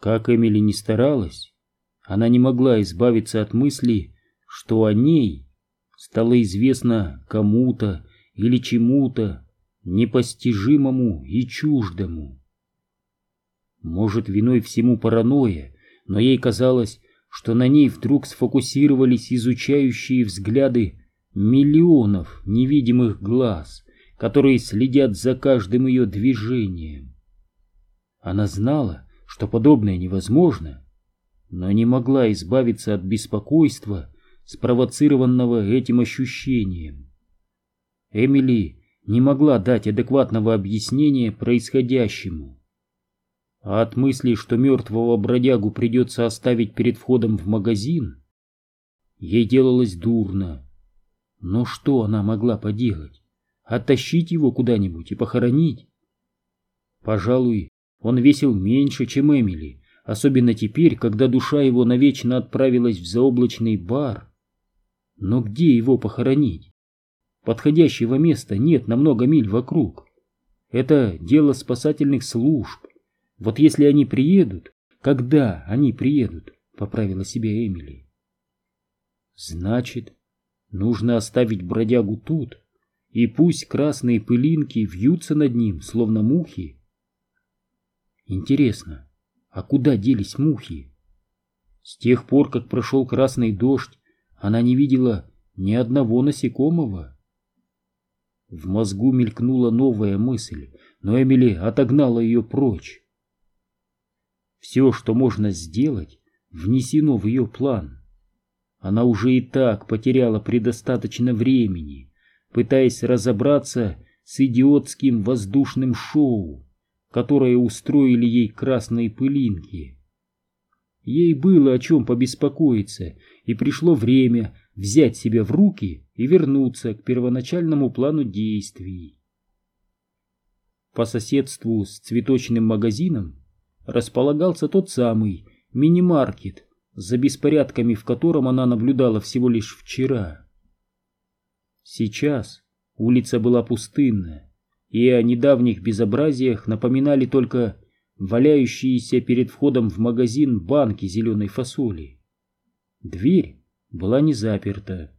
Как Эмили не старалась, она не могла избавиться от мысли, что о ней стало известно кому-то или чему-то непостижимому и чуждому. Может, виной всему паранойя, но ей казалось, что на ней вдруг сфокусировались изучающие взгляды миллионов невидимых глаз, которые следят за каждым ее движением. Она знала, что подобное невозможно, но не могла избавиться от беспокойства, спровоцированного этим ощущением. Эмили не могла дать адекватного объяснения происходящему. А от мысли, что мертвого бродягу придется оставить перед входом в магазин, ей делалось дурно. Но что она могла поделать? Оттащить его куда-нибудь и похоронить? Пожалуй, он весил меньше, чем Эмили, особенно теперь, когда душа его навечно отправилась в заоблачный бар. Но где его похоронить? Подходящего места нет на много миль вокруг. Это дело спасательных служб. Вот если они приедут, когда они приедут, поправила себя Эмили. Значит, нужно оставить бродягу тут, и пусть красные пылинки вьются над ним, словно мухи. Интересно, а куда делись мухи? С тех пор, как прошел красный дождь, она не видела ни одного насекомого. В мозгу мелькнула новая мысль, но Эмили отогнала ее прочь. Все, что можно сделать, внесено в ее план. Она уже и так потеряла предостаточно времени, пытаясь разобраться с идиотским воздушным шоу, которое устроили ей красные пылинки. Ей было о чем побеспокоиться, и пришло время взять себя в руки и вернуться к первоначальному плану действий. По соседству с цветочным магазином располагался тот самый мини-маркет, за беспорядками в котором она наблюдала всего лишь вчера. Сейчас улица была пустынная, и о недавних безобразиях напоминали только валяющиеся перед входом в магазин банки зеленой фасоли. Дверь была не заперта.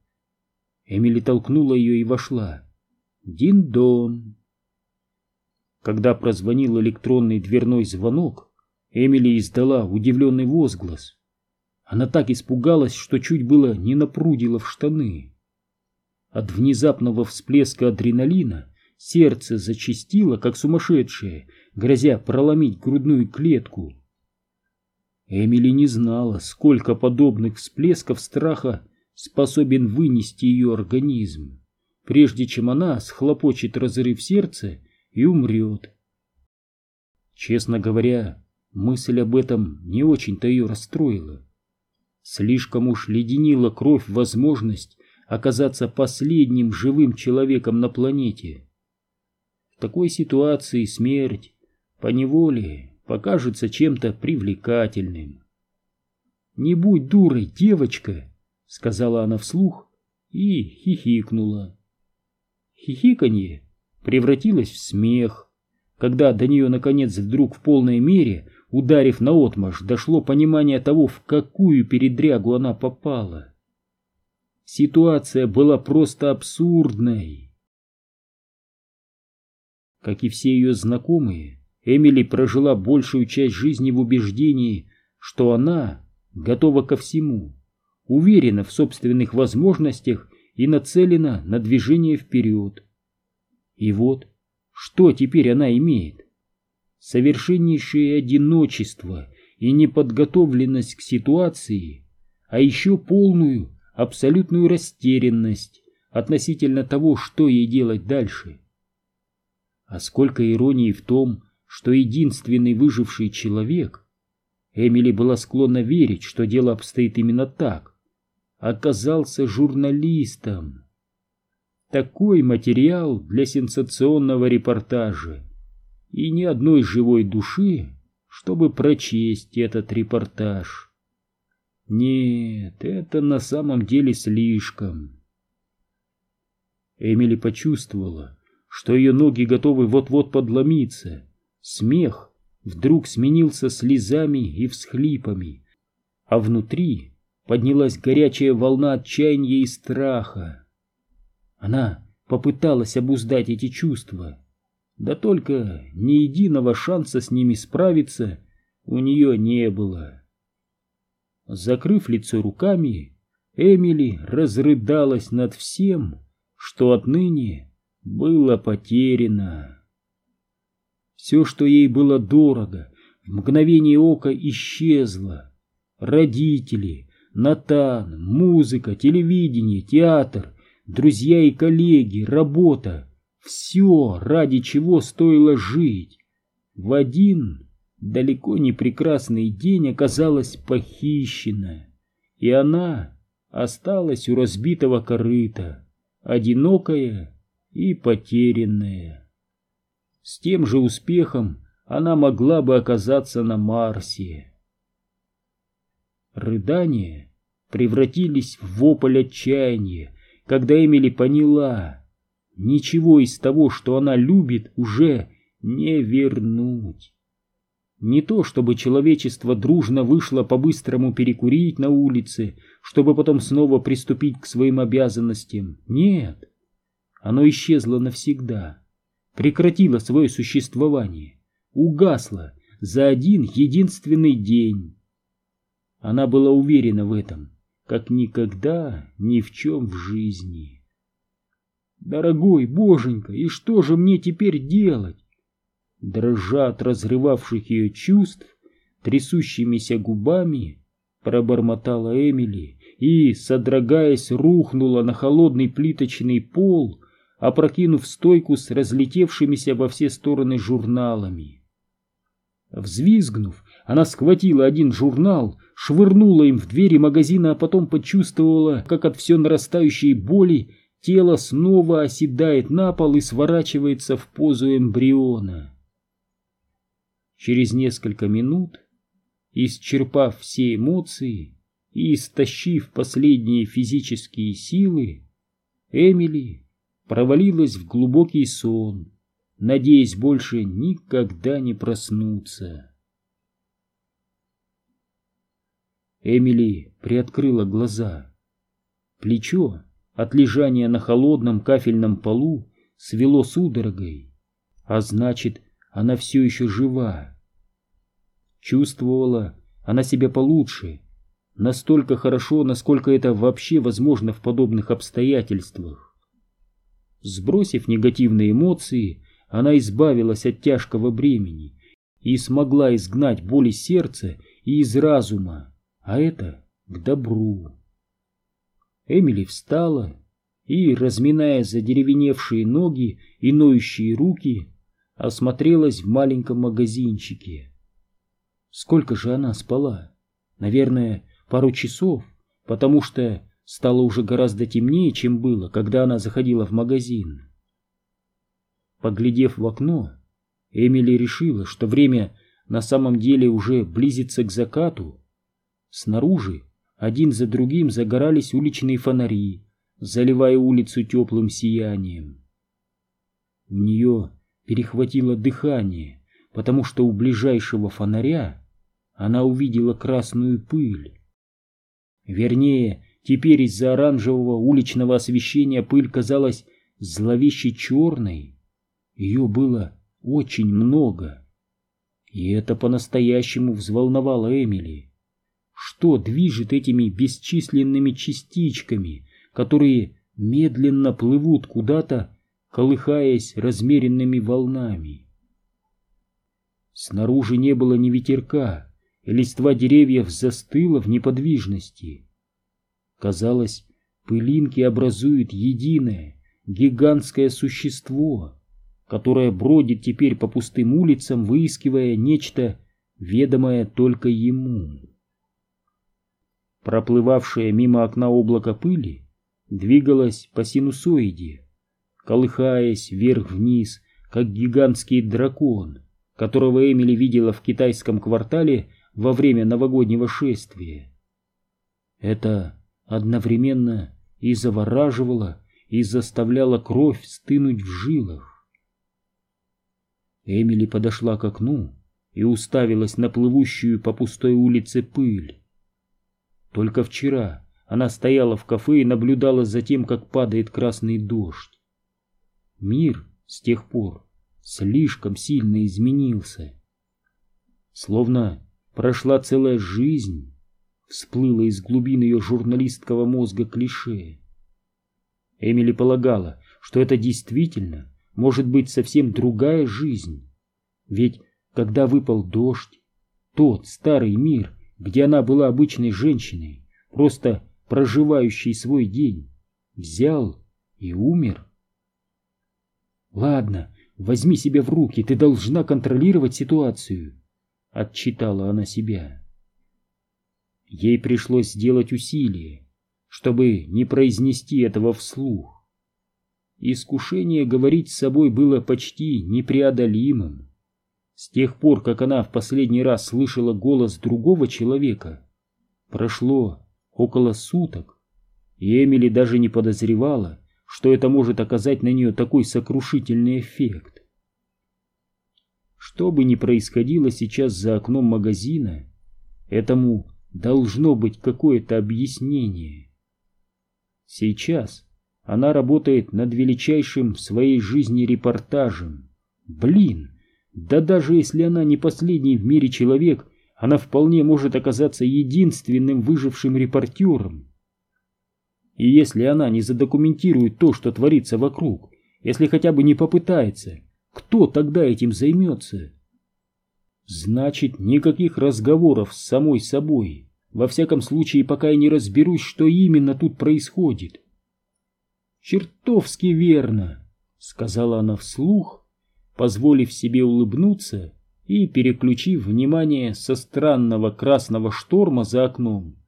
Эмили толкнула ее и вошла. Дин-дон. Когда прозвонил электронный дверной звонок, Эмили издала удивленный возглас. Она так испугалась, что чуть было не напрудила в штаны. От внезапного всплеска адреналина сердце зачастило, как сумасшедшее, грозя проломить грудную клетку. Эмили не знала, сколько подобных всплесков страха способен вынести ее организм, прежде чем она схлопочет разрыв сердца и умрет. Честно говоря, мысль об этом не очень-то ее расстроила. Слишком уж леденила кровь возможность оказаться последним живым человеком на планете. В такой ситуации смерть поневоле покажется чем-то привлекательным. «Не будь дурой, девочка!» — сказала она вслух и хихикнула. Хихиканье превратилось в смех, когда до нее, наконец, вдруг в полной мере, ударив наотмашь, дошло понимание того, в какую передрягу она попала. Ситуация была просто абсурдной. Как и все ее знакомые, Эмили прожила большую часть жизни в убеждении, что она готова ко всему, уверена в собственных возможностях и нацелена на движение вперед. И вот, что теперь она имеет? Совершеннейшее одиночество и неподготовленность к ситуации, а еще полную, абсолютную растерянность относительно того, что ей делать дальше. А сколько иронии в том, что единственный выживший человек, Эмили была склонна верить, что дело обстоит именно так, оказался журналистом. Такой материал для сенсационного репортажа и ни одной живой души, чтобы прочесть этот репортаж. Нет, это на самом деле слишком. Эмили почувствовала, что ее ноги готовы вот-вот подломиться. Смех вдруг сменился слезами и всхлипами, а внутри поднялась горячая волна отчаяния и страха. Она попыталась обуздать эти чувства, да только ни единого шанса с ними справиться у нее не было. Закрыв лицо руками, Эмили разрыдалась над всем, что отныне было потеряно. Все, что ей было дорого, в мгновение ока исчезло. Родители, Натан, музыка, телевидение, театр, друзья и коллеги, работа — все, ради чего стоило жить. В один далеко не прекрасный день оказалась похищена, и она осталась у разбитого корыта, одинокая и потерянная. С тем же успехом она могла бы оказаться на Марсе. Рыдания превратились в вопль отчаяния, когда Эмили поняла, ничего из того, что она любит, уже не вернуть. Не то, чтобы человечество дружно вышло по-быстрому перекурить на улице, чтобы потом снова приступить к своим обязанностям. Нет, оно исчезло навсегда, прекратило свое существование, угасло за один единственный день. Она была уверена в этом, как никогда ни в чем в жизни. «Дорогой боженька, и что же мне теперь делать?» дрожа от разрывавших ее чувств, трясущимися губами, пробормотала Эмили и, содрогаясь, рухнула на холодный плиточный пол, опрокинув стойку с разлетевшимися во все стороны журналами. Взвизгнув, она схватила один журнал, швырнула им в двери магазина, а потом почувствовала, как от все нарастающей боли тело снова оседает на пол и сворачивается в позу эмбриона. Через несколько минут, исчерпав все эмоции и истощив последние физические силы, Эмили провалилась в глубокий сон, надеясь больше никогда не проснуться. Эмили приоткрыла глаза. Плечо от лежания на холодном кафельном полу свело судорогой, а значит, она все еще жива. Чувствовала она себя получше, настолько хорошо, насколько это вообще возможно в подобных обстоятельствах. Сбросив негативные эмоции, она избавилась от тяжкого бремени и смогла изгнать боль из сердца и из разума, а это к добру. Эмили встала и, разминая задеревеневшие ноги и ноющие руки, осмотрелась в маленьком магазинчике. Сколько же она спала? Наверное, пару часов, потому что стало уже гораздо темнее, чем было, когда она заходила в магазин. Поглядев в окно, Эмили решила, что время на самом деле уже близится к закату. Снаружи один за другим загорались уличные фонари, заливая улицу теплым сиянием. У нее перехватило дыхание, потому что у ближайшего фонаря она увидела красную пыль. Вернее, теперь из-за оранжевого уличного освещения пыль казалась зловеще черной. Ее было очень много. И это по-настоящему взволновало Эмили. Что движет этими бесчисленными частичками, которые медленно плывут куда-то колыхаясь размеренными волнами. Снаружи не было ни ветерка, и листва деревьев застыла в неподвижности. Казалось, пылинки образуют единое, гигантское существо, которое бродит теперь по пустым улицам, выискивая нечто, ведомое только ему. Проплывавшее мимо окна облако пыли двигалось по синусоиде, колыхаясь вверх-вниз, как гигантский дракон, которого Эмили видела в китайском квартале во время новогоднего шествия. Это одновременно и завораживало, и заставляло кровь стынуть в жилах. Эмили подошла к окну и уставилась на плывущую по пустой улице пыль. Только вчера она стояла в кафе и наблюдала за тем, как падает красный дождь. Мир с тех пор слишком сильно изменился. Словно прошла целая жизнь, всплыло из глубин ее журналистского мозга клише. Эмили полагала, что это действительно может быть совсем другая жизнь. Ведь когда выпал дождь, тот старый мир, где она была обычной женщиной, просто проживающей свой день, взял и умер. Ладно, возьми себя в руки, ты должна контролировать ситуацию, отчитала она себя. Ей пришлось сделать усилие, чтобы не произнести этого вслух. Искушение говорить с собой было почти непреодолимым. С тех пор, как она в последний раз слышала голос другого человека, прошло около суток, и Эмили даже не подозревала, что это может оказать на нее такой сокрушительный эффект. Что бы ни происходило сейчас за окном магазина, этому должно быть какое-то объяснение. Сейчас она работает над величайшим в своей жизни репортажем. Блин, да даже если она не последний в мире человек, она вполне может оказаться единственным выжившим репортером. И если она не задокументирует то, что творится вокруг, если хотя бы не попытается, кто тогда этим займется? Значит, никаких разговоров с самой собой. Во всяком случае, пока я не разберусь, что именно тут происходит. «Чертовски верно», — сказала она вслух, позволив себе улыбнуться и переключив внимание со странного красного шторма за окном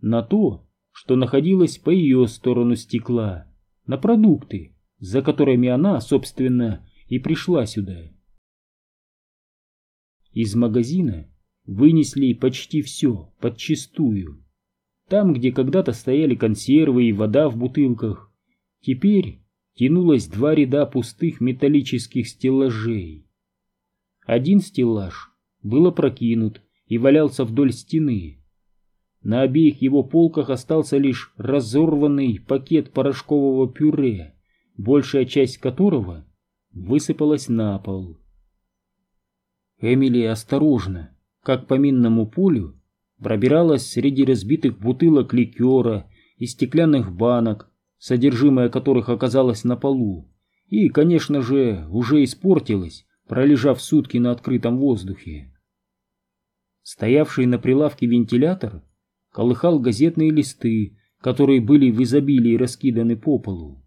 на то, что находилось по ее сторону стекла, на продукты, за которыми она, собственно, и пришла сюда. Из магазина вынесли почти все, подчистую. Там, где когда-то стояли консервы и вода в бутылках, теперь тянулось два ряда пустых металлических стеллажей. Один стеллаж был опрокинут и валялся вдоль стены. На обеих его полках остался лишь разорванный пакет порошкового пюре, большая часть которого высыпалась на пол. Эмили осторожно, как по минному полю, пробиралась среди разбитых бутылок ликера и стеклянных банок, содержимое которых оказалось на полу, и, конечно же, уже испортилось, пролежав сутки на открытом воздухе. Стоявший на прилавке вентилятор колыхал газетные листы, которые были в изобилии раскиданы по полу.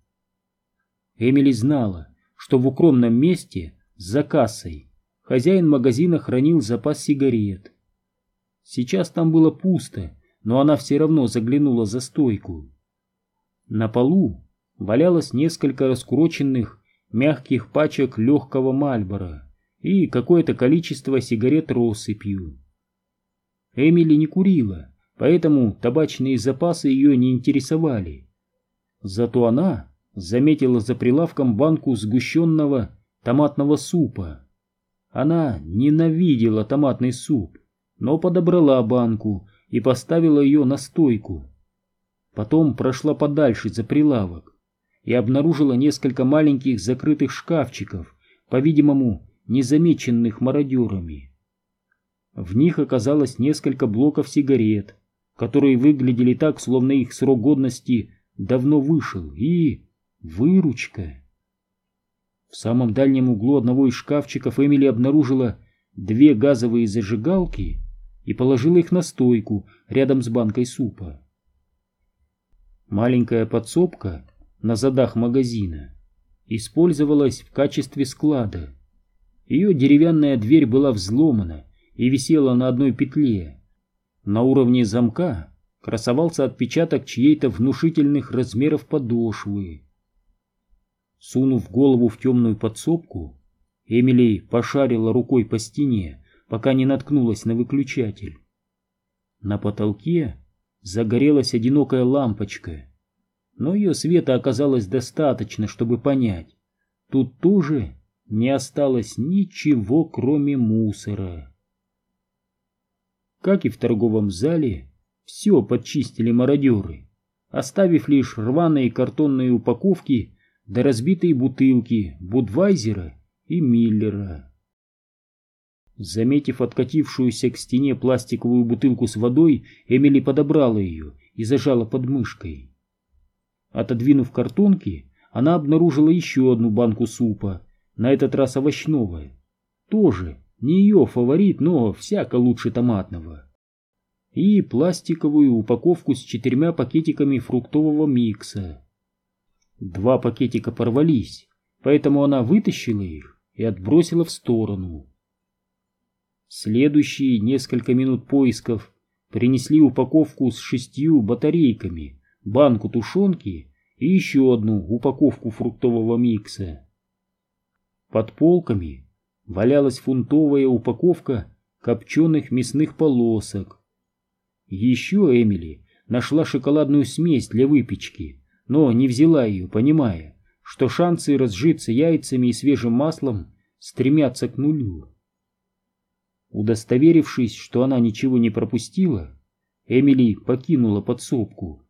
Эмили знала, что в укромном месте, за кассой, хозяин магазина хранил запас сигарет. Сейчас там было пусто, но она все равно заглянула за стойку. На полу валялось несколько раскуроченных мягких пачек легкого мальбора и какое-то количество сигарет россыпью. Эмили не курила, поэтому табачные запасы ее не интересовали. Зато она заметила за прилавком банку сгущенного томатного супа. Она ненавидела томатный суп, но подобрала банку и поставила ее на стойку. Потом прошла подальше за прилавок и обнаружила несколько маленьких закрытых шкафчиков, по-видимому, незамеченных мародерами. В них оказалось несколько блоков сигарет, которые выглядели так, словно их срок годности давно вышел, и выручка. В самом дальнем углу одного из шкафчиков Эмили обнаружила две газовые зажигалки и положила их на стойку рядом с банкой супа. Маленькая подсобка на задах магазина использовалась в качестве склада. Ее деревянная дверь была взломана и висела на одной петле. На уровне замка красовался отпечаток чьей-то внушительных размеров подошвы. Сунув голову в темную подсобку, Эмили пошарила рукой по стене, пока не наткнулась на выключатель. На потолке загорелась одинокая лампочка, но ее света оказалось достаточно, чтобы понять. Тут тоже не осталось ничего, кроме мусора. Как и в торговом зале, все подчистили мародеры, оставив лишь рваные картонные упаковки да разбитые бутылки Будвайзера и Миллера. Заметив откатившуюся к стене пластиковую бутылку с водой, Эмили подобрала ее и зажала под мышкой. Отодвинув картонки, она обнаружила еще одну банку супа, на этот раз овощного. Тоже не ее фаворит, но всяко лучше томатного. И пластиковую упаковку с четырьмя пакетиками фруктового микса. Два пакетика порвались, поэтому она вытащила их и отбросила в сторону. Следующие несколько минут поисков принесли упаковку с шестью батарейками, банку тушенки и еще одну упаковку фруктового микса. Под полками валялась фунтовая упаковка копченых мясных полосок. Еще Эмили нашла шоколадную смесь для выпечки, но не взяла ее, понимая, что шансы разжиться яйцами и свежим маслом стремятся к нулю. Удостоверившись, что она ничего не пропустила, Эмили покинула подсобку,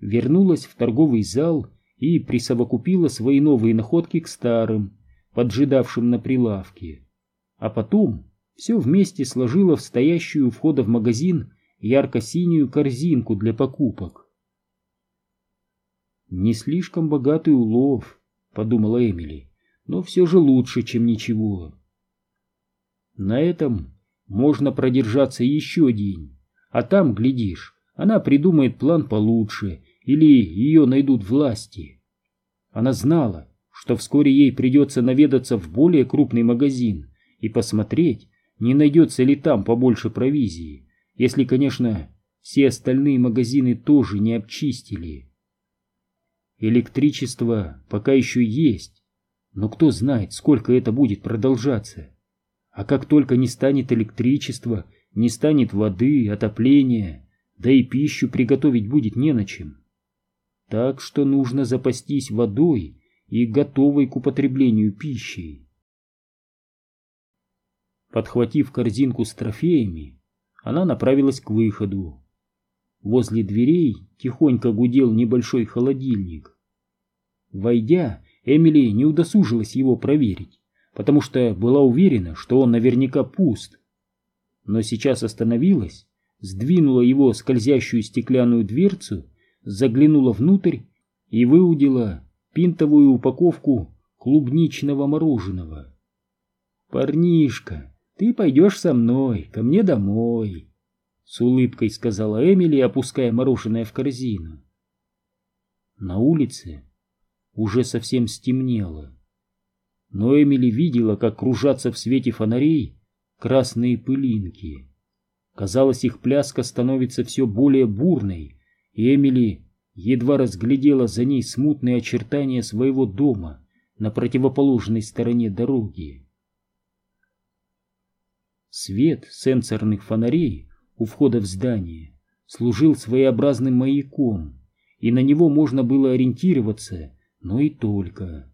вернулась в торговый зал и присовокупила свои новые находки к старым, поджидавшим на прилавке, а потом все вместе сложила в стоящую у входа в магазин ярко-синюю корзинку для покупок. «Не слишком богатый улов», — подумала Эмили, — «но все же лучше, чем ничего». На этом можно продержаться еще день, а там, глядишь, она придумает план получше или ее найдут власти. Она знала, что вскоре ей придется наведаться в более крупный магазин и посмотреть, не найдется ли там побольше провизии, если, конечно, все остальные магазины тоже не обчистили. Электричество пока еще есть, но кто знает, сколько это будет продолжаться. А как только не станет электричества, не станет воды, отопления, да и пищу приготовить будет не на чем. Так что нужно запастись водой и готовой к употреблению пищей. Подхватив корзинку с трофеями, она направилась к выходу. Возле дверей тихонько гудел небольшой холодильник. Войдя, Эмили не удосужилась его проверить потому что была уверена, что он наверняка пуст. Но сейчас остановилась, сдвинула его скользящую стеклянную дверцу, заглянула внутрь и выудила пинтовую упаковку клубничного мороженого. «Парнишка, ты пойдешь со мной, ко мне домой», — с улыбкой сказала Эмили, опуская мороженое в корзину. На улице уже совсем стемнело но Эмили видела, как кружатся в свете фонарей красные пылинки. Казалось, их пляска становится все более бурной, и Эмили едва разглядела за ней смутные очертания своего дома на противоположной стороне дороги. Свет сенсорных фонарей у входа в здание служил своеобразным маяком, и на него можно было ориентироваться, но и только.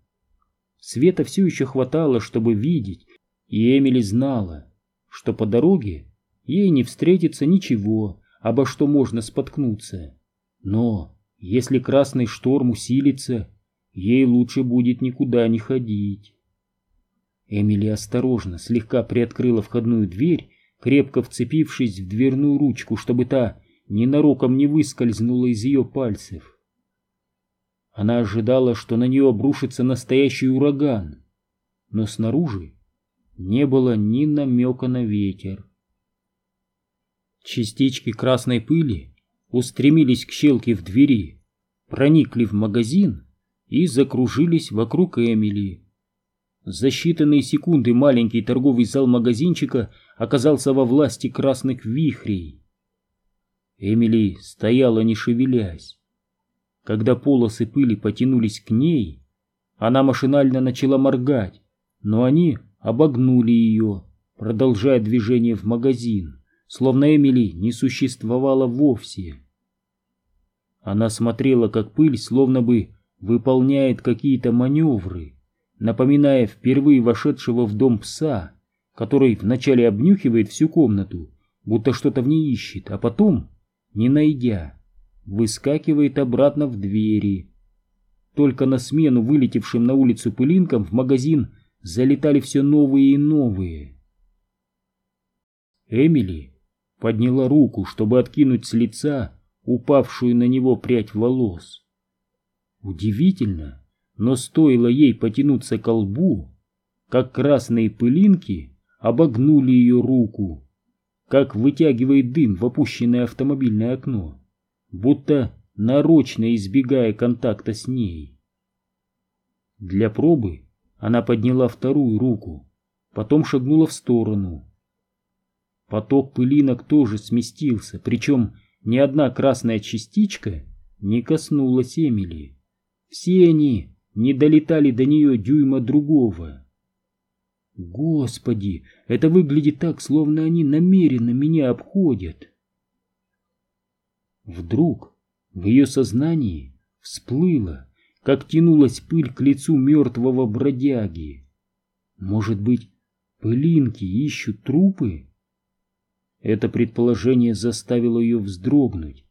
Света все еще хватало, чтобы видеть, и Эмили знала, что по дороге ей не встретится ничего, обо что можно споткнуться. Но если красный шторм усилится, ей лучше будет никуда не ходить. Эмили осторожно слегка приоткрыла входную дверь, крепко вцепившись в дверную ручку, чтобы та ненароком не выскользнула из ее пальцев. Она ожидала, что на нее обрушится настоящий ураган, но снаружи не было ни намека на ветер. Частички красной пыли устремились к щелке в двери, проникли в магазин и закружились вокруг Эмили. За считанные секунды маленький торговый зал магазинчика оказался во власти красных вихрей. Эмили стояла не шевелясь. Когда полосы пыли потянулись к ней, она машинально начала моргать, но они обогнули ее, продолжая движение в магазин, словно Эмили не существовало вовсе. Она смотрела, как пыль словно бы выполняет какие-то маневры, напоминая впервые вошедшего в дом пса, который вначале обнюхивает всю комнату, будто что-то в ней ищет, а потом, не найдя, выскакивает обратно в двери. Только на смену вылетевшим на улицу пылинкам в магазин залетали все новые и новые. Эмили подняла руку, чтобы откинуть с лица упавшую на него прядь волос. Удивительно, но стоило ей потянуться к лбу, как красные пылинки обогнули ее руку, как вытягивает дым в опущенное автомобильное окно, будто нарочно избегая контакта с ней. Для пробы она подняла вторую руку, потом шагнула в сторону. Поток пылинок тоже сместился, причем ни одна красная частичка не коснулась Эмили. Все они не долетали до нее дюйма другого. Господи, это выглядит так, словно они намеренно меня обходят. Вдруг в ее сознании всплыло, как тянулась пыль к лицу мертвого бродяги. Может быть, пылинки ищут трупы? Это предположение заставило ее вздрогнуть.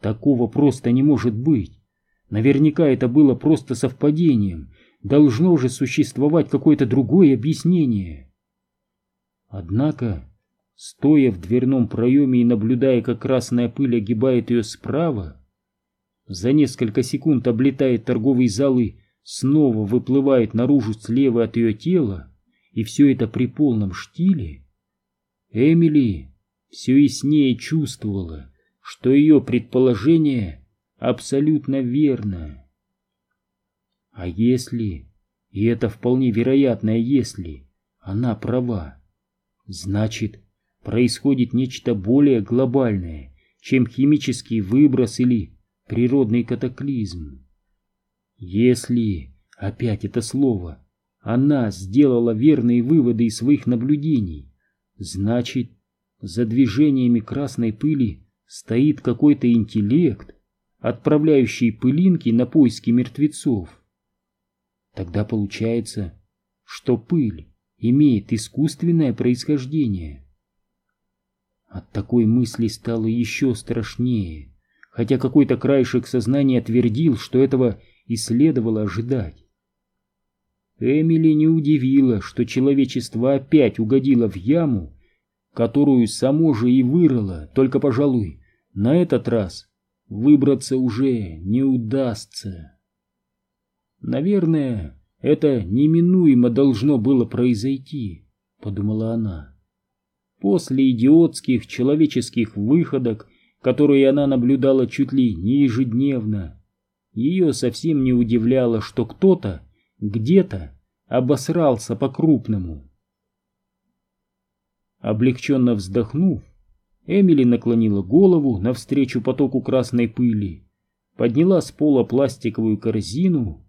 Такого просто не может быть. Наверняка это было просто совпадением. Должно же существовать какое-то другое объяснение. Однако, стоя в дверном проеме и наблюдая, как красная пыль огибает ее справа, за несколько секунд облетает торговый зал и снова выплывает наружу слева от ее тела, и все это при полном штиле, Эмили все яснее чувствовала, что ее предположение абсолютно верно. А если, и это вполне вероятное если, она права, значит, происходит нечто более глобальное, чем химический выброс или природный катаклизм. Если, опять это слово, она сделала верные выводы из своих наблюдений, значит, за движениями красной пыли стоит какой-то интеллект, отправляющий пылинки на поиски мертвецов. Тогда получается, что пыль имеет искусственное происхождение. От такой мысли стало еще страшнее, хотя какой-то краешек сознания твердил, что этого и следовало ожидать. Эмили не удивило, что человечество опять угодило в яму, которую само же и вырыло, только, пожалуй, на этот раз выбраться уже не удастся. Наверное, это неминуемо должно было произойти, подумала она. После идиотских человеческих выходок, которые она наблюдала чуть ли не ежедневно, ее совсем не удивляло, что кто-то где-то обосрался по-крупному. Облегченно вздохнув, Эмили наклонила голову навстречу потоку красной пыли, подняла с пола пластиковую корзину,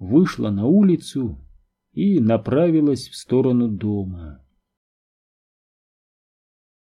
вышла на улицу и направилась в сторону дома.